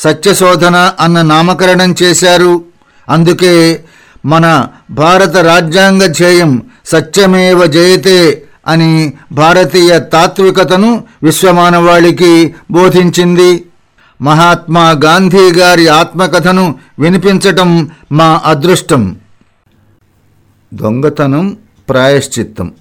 సత్యశోధన అన్న నామకరణం చేశారు. అందుకే మన భారత రాజ్యాంగ ధ్యేయం సత్యమేవ జయతే అని భారతీయ తాత్వికతను విశ్వమానవాళికి బోధించింది. మహాత్మా గాంధీ గారి ఆత్మకథను వినిపించటం మా అదృష్టం. దొంగతనం ప్రాయశ్చిత్తం.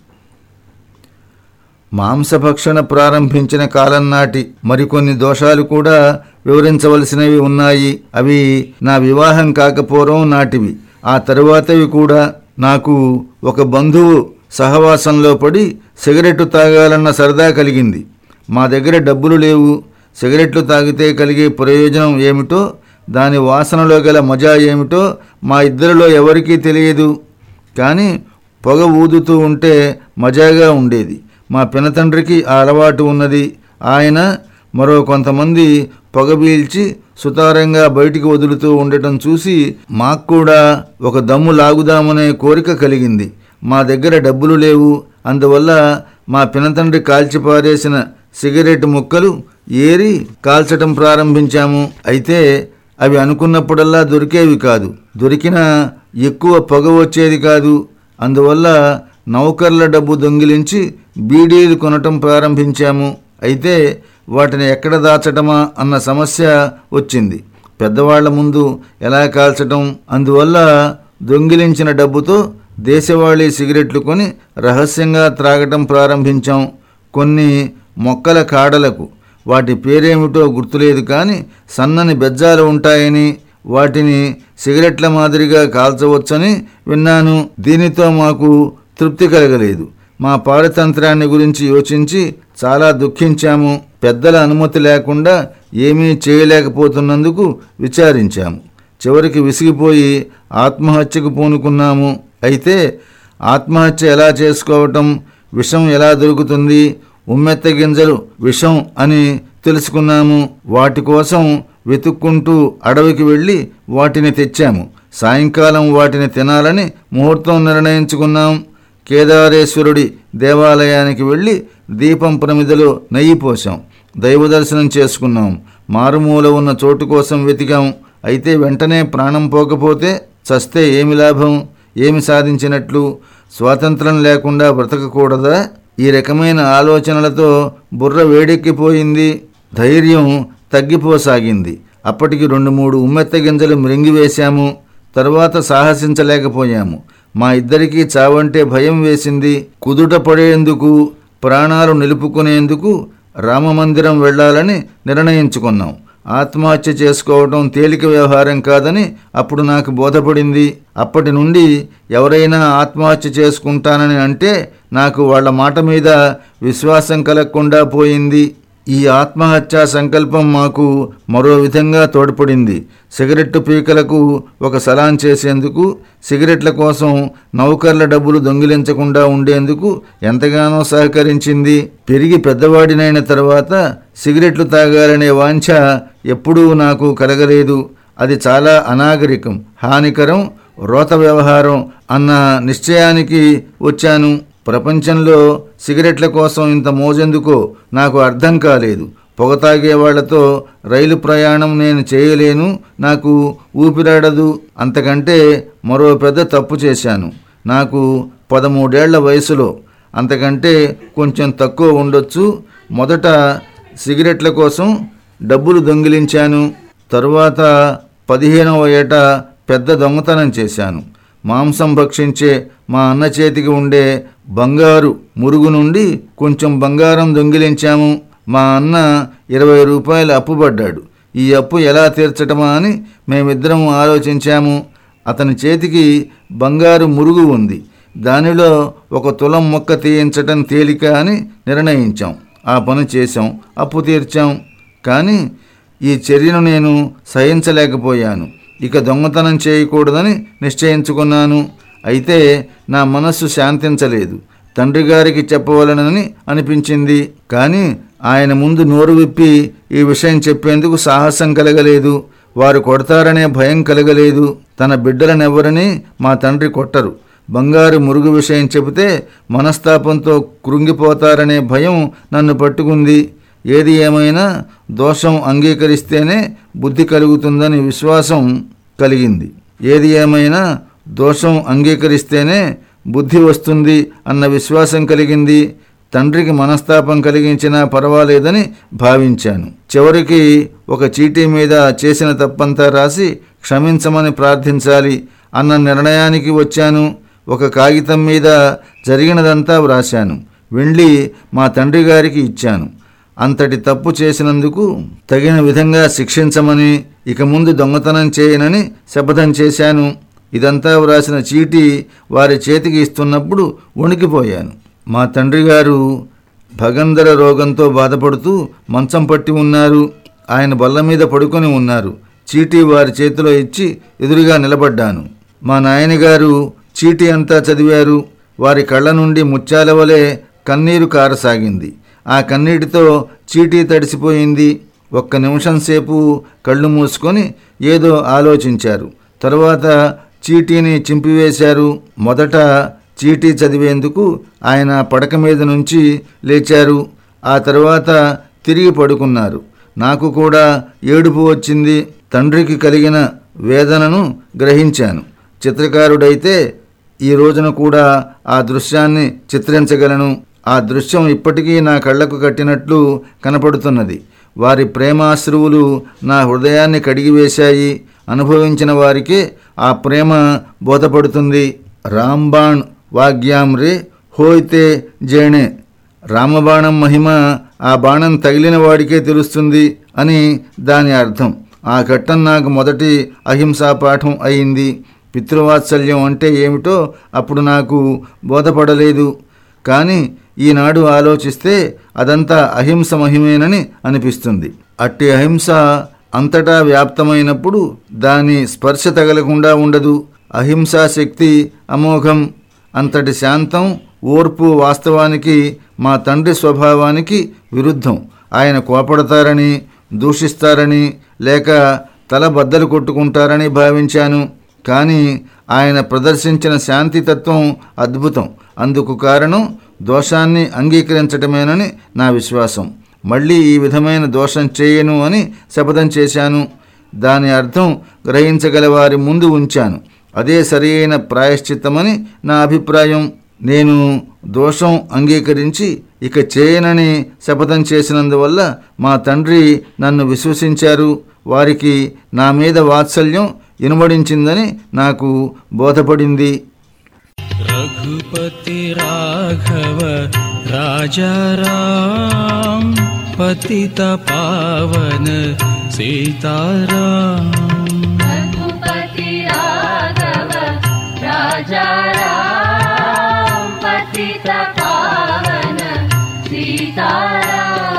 మాంసభక్షణ ప్రారంభించిన కాలం నాటి మరికొన్ని దోషాలు కూడా వివరించవలసినవి ఉన్నాయి. అవి నా వివాహం కాకపోవడం నాటివి. ఆ తరువాతవి కూడా నాకు ఒక బంధువు సహవాసంలో పడి సిగరెట్టు తాగాలన్న సరదా కలిగింది. మా దగ్గర డబ్బులు లేవు. సిగరెట్లు తాగితే కలిగే ప్రయోజనం ఏమిటో దాని వాసనలో గల మజా ఏమిటో మా ఇద్దరిలో ఎవరికీ తెలియదు. కానీ పొగ ఊదుతూ ఉంటే మజాగా ఉండేది. మా పినతండ్రికి ఆ అలవాటు ఉన్నది. ఆయన మరో కొంతమంది పొగ పీల్చి సుతారంగా బయటికి వదులుతూ ఉండటం చూసి మాకు కూడా ఒక దమ్ము లాగుదామనే కోరిక కలిగింది. మా దగ్గర డబ్బులు లేవు. అందువల్ల మా పినతండ్రి కాల్చిపారేసిన సిగరెట్ ముక్కలు ఏరి కాల్చటం ప్రారంభించాము. అయితే అవి అనుకున్నప్పుడల్లా దొరికేవి కాదు. దొరికినా ఎక్కువ పొగ వచ్చేది కాదు. అందువల్ల నౌకర్ల డబ్బు దొంగిలించి బీడీలు కొనటం ప్రారంభించాము. అయితే వాటిని ఎక్కడ దాచటమా అన్న సమస్య వచ్చింది. పెద్దవాళ్ళ ముందు ఎలా కాల్చటం? అందువల్ల దొంగిలించిన డబ్బుతో దేశవాళీ సిగరెట్లు కొని రహస్యంగా త్రాగటం ప్రారంభించాం. కొన్ని మొక్కల కాడలకు. వాటి పేరేమిటో గుర్తులేదు కానీ సన్నని బెజ్జాలు ఉంటాయని వాటిని సిగరెట్ల మాదిరిగా కాల్చవచ్చని విన్నాను. దీనితో మాకు తృప్తి కలగలేదు. మా పారతంత్రాన్ని గురించి యోచించి చాలా దుఃఖించాము. పెద్దల అనుమతి లేకుండా ఏమీ చేయలేకపోతున్నందుకు విచారించాము. చివరికి విసిగిపోయి ఆత్మహత్యకు పూనుకున్నాము. అయితే ఆత్మహత్య ఎలా చేసుకోవటం విషం ఎలా దొరుకుతుంది ఉమ్మెత్త గింజలు విషం అని తెలుసుకున్నాము. వాటి కోసం వెతుక్కుంటూ అడవికి వెళ్ళి వాటిని తెచ్చాము. సాయంకాలం వాటిని తినాలని ముహూర్తం నిర్ణయించుకున్నాం. కేదారేశ్వరుడి దేవాలయానికి వెళ్ళి దీపం ప్రమిదలో నెయ్యి పోసాం దైవ దర్శనం చేసుకున్నాం. మారుమూల ఉన్న చోటు కోసం వెతికాం. అయితే వెంటనే ప్రాణం పోకపోతే చస్తే ఏమి లాభం? ఏమి సాధించినట్లు? స్వాతంత్రం లేకుండా బ్రతకకూడదా? ఈ రకమైన ఆలోచనలతో బుర్ర వేడెక్కిపోయింది. ధైర్యం తగ్గిపోసాగింది. అప్పటికి రెండు మూడు ఉమ్మెత్త గింజలు మృంగివేశాము. తర్వాత సాహసించలేకపోయాము. మా ఇద్దరికీ చావంటే భయం వేసింది. కుదుట పడేందుకు ప్రాణాలు నిలుపుకునేందుకు రామమందిరం వెళ్ళాలని నిర్ణయించుకున్నాం. ఆత్మహత్య చేసుకోవడం తేలిక వ్యవహారం కాదని అప్పుడు నాకు బోధపడింది. అప్పటి నుండి ఎవరైనా ఆత్మహత్య చేసుకుంటానని అంటే నాకు వాళ్ళ మాట మీద విశ్వాసం కలగకుండా పోయింది. ఈ ఆత్మహత్యా సంకల్పం మాకు మరో విధంగా తోడ్పడింది. సిగరెట్టు పీకలకు ఒక సలాన్ చేసేందుకు సిగరెట్ల కోసం నౌకర్ల డబ్బులు దొంగిలించకుండా ఉండేందుకు ఎంతగానో సహకరించింది. పెరిగి పెద్దవాడినైన తర్వాత సిగరెట్లు తాగాలనే వాంఛ ఎప్పుడూ నాకు కలగలేదు. అది చాలా అనాగరికం హానికరం రోత వ్యవహారం అన్న నిశ్చయానికి వచ్చాను. ప్రపంచంలో సిగరెట్ల కోసం ఇంత మోజెందుకో నాకు అర్థం కాలేదు. పొగ తాగేవాళ్ళతో రైలు ప్రయాణం నేను చేయలేను. నాకు ఊపిరాడదు. అంతకంటే మరో పెద్ద తప్పు చేశాను. నాకు పదమూడేళ్ళ వయసులో. అంతకంటే కొంచెం తక్కువ ఉండొచ్చు. మొదట సిగరెట్ల కోసం డబ్బులు దొంగిలించాను. తరువాత పదిహేనవ ఏట పెద్ద దొంగతనం చేశాను. మాంసం భక్షించే మా అన్న చేతికి ఉండే బంగారు మురుగు నుండి కొంచెం బంగారం దొంగిలించాము. మా అన్న ఇరవై రూపాయలు అప్పుపడ్డాడు ఈ అప్పు ఎలా తీర్చటమా అని మేమిద్దరం ఆలోచించాము. అతని చేతికి బంగారు మురుగు ఉంది. దానిలో ఒక తులం మొక్క తీయించటం తేలిక అని నిర్ణయించాం. ఆ పని చేశాం. అప్పు తీర్చాం. కానీ ఈ చర్యను నేను సహించలేకపోయాను. ఇక దొంగతనం చేయకూడదని నిశ్చయించుకున్నాను. అయితే నా మనస్సు శాంతించలేదు. తండ్రి గారికి చెప్పవలనని అనిపించింది. కానీ ఆయన ముందు నోరు విప్పి ఈ విషయం చెప్పేందుకు సాహసం కలగలేదు. వారు కొడతారనే భయం కలగలేదు. తన బిడ్డలనెవ్వరని మా తండ్రి కొట్టరు. బంగారు మురుగు విషయం చెబితే మనస్తాపంతో కృంగిపోతారనే భయం నన్ను పట్టుకుంది. ఏది ఏమైనా దోషం అంగీకరిస్తేనే బుద్ధి కలుగుతుందని విశ్వాసం కలిగింది. ఏది ఏమైనా దోషం అంగీకరిస్తేనే బుద్ధి వస్తుంది అన్న విశ్వాసం కలిగింది. తండ్రికి మనస్తాపం కలిగించినా పర్వాలేదని భావించాను. చివరికి ఒక చీటీ మీద చేసిన తప్పంతా రాసి క్షమించమని ప్రార్థించాలి అన్న నిర్ణయానికి వచ్చాను. ఒక కాగితం మీద జరిగినదంతా వ్రాశాను. వెళ్ళి మా తండ్రి గారికి ఇచ్చాను. అంతటి తప్పు చేసినందుకు తగిన విధంగా శిక్షించమని ఇక ముందు దొంగతనం చేయనని శపథం చేశాను. ఇదంతా వ్రాసిన చీటీ వారి చేతికి ఇస్తున్నప్పుడు వణికిపోయాను. మా తండ్రి గారు భగంధర రోగంతో బాధపడుతూ మంచం పట్టి ఉన్నారు. ఆయన బల్ల మీద పడుకొని ఉన్నారు. చీటీ వారి చేతిలో ఇచ్చి ఎదురుగా నిలబడ్డాను. మా నాయనగారు చీటీ అంతా చదివారు. వారి కళ్ళ నుండి ముత్యాల వలె కన్నీరు కారసాగింది. ఆ కన్నీటితో చీటీ తడిసిపోయింది. ఒక్క నిమిషం సేపు కళ్ళు మూసుకొని ఏదో ఆలోచించారు. తరువాత చీటీని చింపివేశారు. మొదట చీటీ చదివేందుకు ఆయన పడక మీద నుంచి లేచారు. ఆ తర్వాత తిరిగి పడుకున్నారు. నాకు కూడా ఏడుపు వచ్చింది. తండ్రికి కలిగిన వేదనను గ్రహించాను. చిత్రకారుడైతే ఈ రోజున కూడా ఆ దృశ్యాన్ని చిత్రించగలను. ఆ దృశ్యం ఇప్పటికీ నా కళ్ళకు కట్టినట్లు కనపడుతున్నది. వారి ప్రేమాశ్రువులు నా హృదయాన్ని కడిగివేశాయి. అనుభవించిన వారికే ఆ ప్రేమ బోధపడుతుంది. రాంబాణ్ వాగ్యాం హోయితే జేణే. రామబాణం మహిమ ఆ బాణం తగిలిన వాడికే తెలుస్తుంది అని దాని అర్థం. ఆ ఘట్టం నాకు మొదటి అహింసా పాఠం అయింది. పితృవాత్సల్యం అంటే ఏమిటో అప్పుడు నాకు బోధపడలేదు. కానీ ఈనాడు ఆలోచిస్తే అదంతా అహింస మహిమేనని అనిపిస్తుంది. అట్టి అహింస అంతటా వ్యాప్తమైనప్పుడు దాని స్పర్శ తగలకుండా ఉండదు. అహింసా శక్తి అమోఘం అంతటి శాంతం ఓర్పు వాస్తవానికి మా తండ్రి స్వభావానికి విరుద్ధం. ఆయన కోపడతారని దూషిస్తారని లేక తల బద్దలు కొట్టుకుంటారని భావించాను. కానీ ఆయన ప్రదర్శించిన శాంతితత్వం అద్భుతం. అందుకు కారణం దోషాన్ని అంగీకరించటమేనని నా విశ్వాసం. మళ్ళీ ఈ విధమైన దోషం చేయను అని శపథం చేశాను. దాని అర్థం గ్రహించగల వారి ముందు ఉంచాను. అదే సరియైన ప్రాయశ్చిత్తమని నా అభిప్రాయం. నేను దోషం అంగీకరించి ఇక చేయనని శపథం చేసినందువల్ల మా తండ్రి నన్ను విశ్వసించారు. వారికి నా మీద వాత్సల్యం ఇనుబడించిందని నాకు బోధపడింది. रघुपति राघव राजा राम पतित पावन सीताराम। राजा राम पतित पावन सीताराम